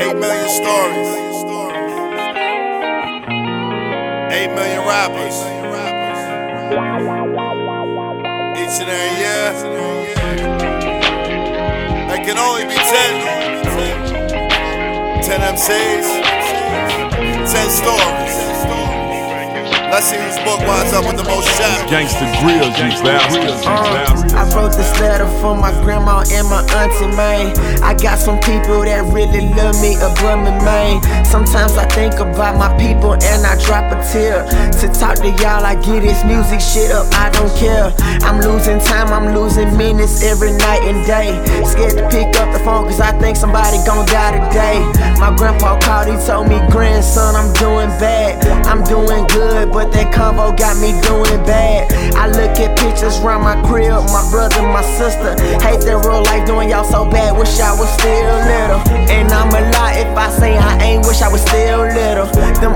Eight million stories. Eight million rappers. Each and every year. There can only be ten. Ten MCs. Ten stories. Let's see whose book winds up with the most chapters. Gangsta grills, you bastards. Uh, I wrote this letter for my grandma and my auntie, man. I got some people that really love me above me, man. Sometimes I think about my people and I drop a tear. To talk to y'all, I get this music shit up, I don't care. I'm losing time, I'm losing minutes every night and day. Scared to pick up the phone cause I think somebody gon' die today. My grandpa called, he told me, grandson, I'm doing bad. I'm doing good, but that convo got me doing bad. I look at pictures around my crib, my brother, my sister. Hate that real life doing y'all so bad, wish I was still little. And I'm a lie if I say I ain't wish I was still little. Them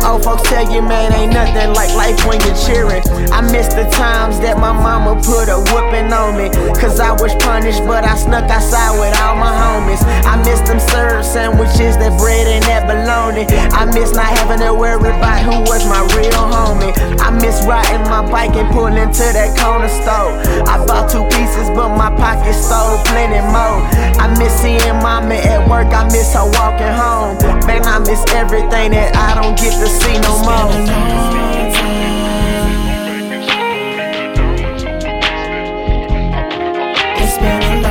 tell you, man, ain't nothing like life when you're cheering. I miss the times that my mama put a whooping on me. Cause I was punished, but I snuck outside with all my homies. I miss them served sandwiches, that bread and that bologna. I miss not having to worry about who was my real homie. I miss riding my bike and pulling to that corner store. I bought two pieces, but my pocket stole plenty more. I miss seeing mama at work, I miss her walking home. Man, I miss everything that I don't get to see no more. It's been a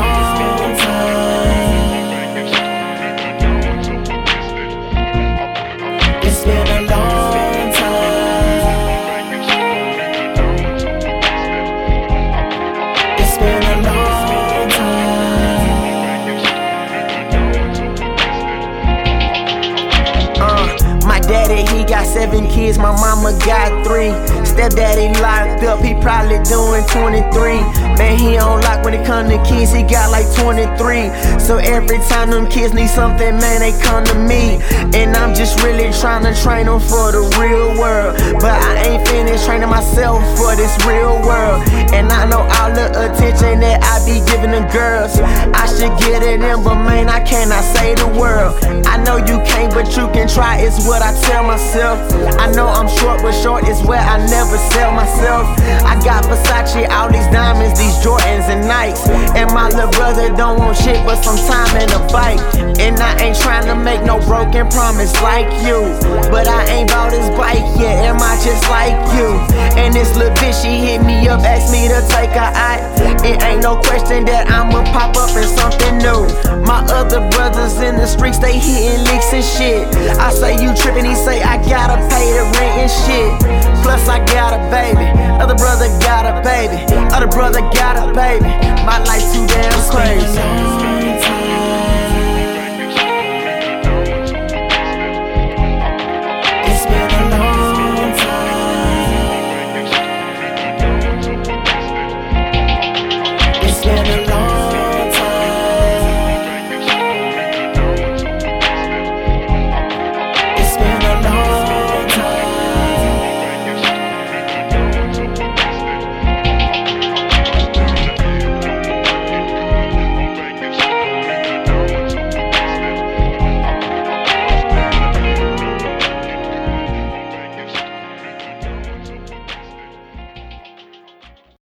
got seven kids, my mama got three. Stepdaddy locked up, he probably doing 23. Man, he on lock when it come to kids, he got like 23. So every time them kids need something, man, they come to me. And I'm just really trying to train them for the real world. But I ain't finished training myself for this real world. And I know all the attention that I be giving the girls. I should get it in, but man, I cannot say the world. I know you can't, but you can try, is what I tell myself. I know I'm short, but short is where I never sell myself. I got Versace, all these diamonds, these Jordans and And my little brother don't want shit but some time and a bike. And I ain't trying to make no broken promise like you. But I ain't bought this bike yet, am I just like you? And this little bitch, she hit me up, asked me to take her out. It ain't no question that I'ma pop up in something new. My other brothers in the streets, they hitting licks and shit. I say you tripping, he say I gotta pay the rent and shit. Plus I got a baby, other brother got a baby, other brother got a baby. My life too damn crazy.